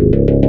you